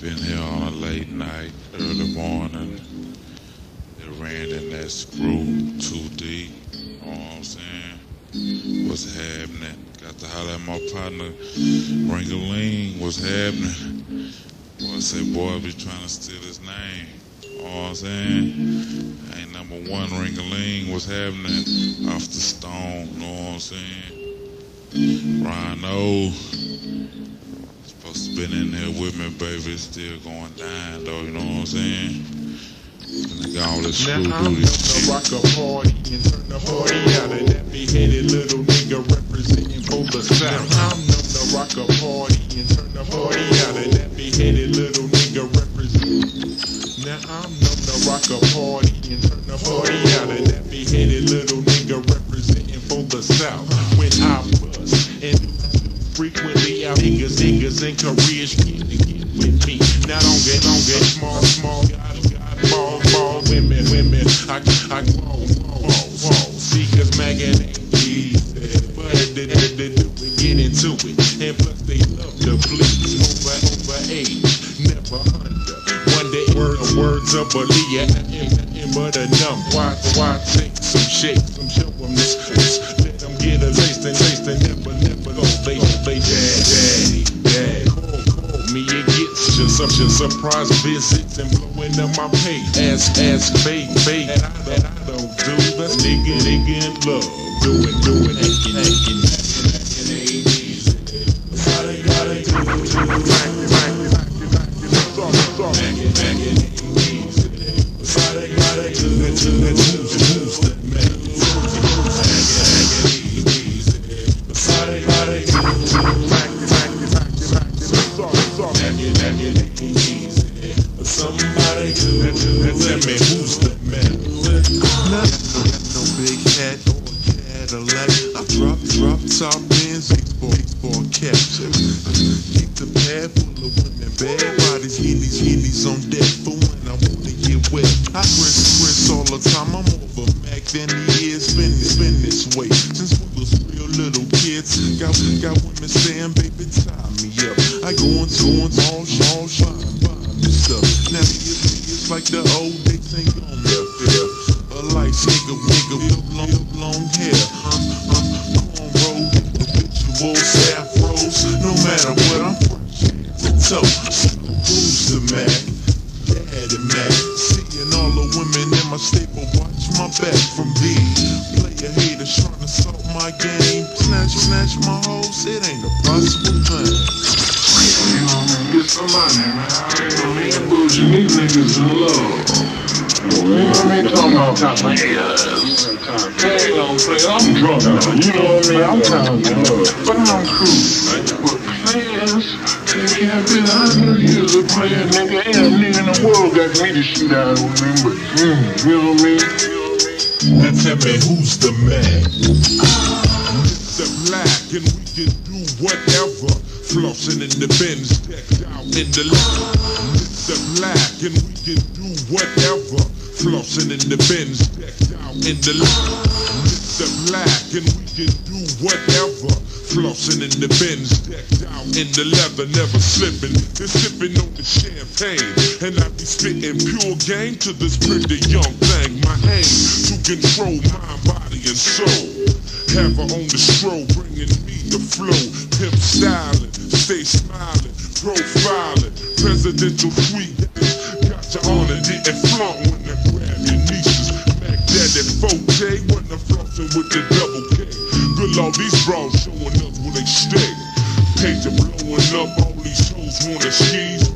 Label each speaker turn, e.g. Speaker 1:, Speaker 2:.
Speaker 1: Been here on a late night, early morning. It ran in that screw too deep. You know what I'm saying? What's happening? Got to holler at my partner, Ringaling. What's happening? Boy, say, boy, be trying to steal his name. You know what I'm saying? Ain't number one Ringaling. What's happening? Off the stone. You know what I'm saying? Rhino. Supposed to been in here with me, baby. Still going down, though. You know what I'm saying? Nigga, all this
Speaker 2: Now I'm
Speaker 1: do this shit.
Speaker 2: gonna rock a party and turn the party out of that big-headed little nigga representing for the South. Now I'm gonna rock a party and turn the party out of that big-headed little nigga representing. Now I'm gonna rock a party and turn the party out of that big-headed little nigga representing for the South. When I bust and frequently out niggas, niggas in to get with me. Now don't get, don't get small, small, ball, ball, women, women. I, I, whoa, whoa, whoa. See, cause ain't easy. But the, the, the, the, we get into it. And plus they love the please. Over, over age, never under. One day, words, words of Aaliyah, nothing but a number. Why, why take some shake, some show them this, this. Let them get a taste and taste and never, never they, dad, daddy, dad. Call, call me and get just such a surprise visits and blowing up my pay. Ask, ask, fake, fake. And I, and I don't do the nigga, nigga in love. Do it, do it, acting, acting, acting, ain't easy. Gotta, gotta do it, sorry. Acting, acting, ain't easy. Somebody do it, do it, tell me who's the man? Not no big hat or Cadillac. I drop, drop top Benz, for, for capture. Keep the pad full of women, bad bodies, Was real little kids, got got women saying, baby, tie me up. I go into all, all, shine, buy me stuff. Now it's, it's like the old days ain't gone up there. A light nigga, nigga with long, long hair. Cornrow, habitual afros. No matter what, I'm. So, who's the Mac? Daddy Mac. Seeing all the women in my staple, watch my back from B. ain't a thing.
Speaker 3: You get some money, man. You know me and Bougie, these niggas in love. You know what I mean? Talking about of. Hey. I'm drunk now. You know what I mean? I'm of love. But I'm cool. But players, they can't be a hundred years of playing, nigga. Ain't a nigga in the world got me to shoot out with them, but, mm, you know what I mean?
Speaker 2: Now tell me who's the man? Mr. Black, and we can do whatever. Flossing in the Benz, decked out in the leather. Mr. Black, and we can do whatever. Flossing in the Benz, decked out in the leather. Mr. Black, and we can do whatever. Flossing in the Benz, decked out in the leather, never slipping. Just sipping on the champagne, and I be spitting pure game to this pretty young thing. My aim to control mind, body, and soul. Have her on the stroll, bringing me the flow. Pimp styling, stay smiling, profiling. Presidential suite, got your honor, didn't flaunt when I grab your nieces. Mac Daddy 4K, when I'm flossing with the double K. Good Lord, these bras showing up where they stay. Pager blowing up, all these hoes wanna squeeze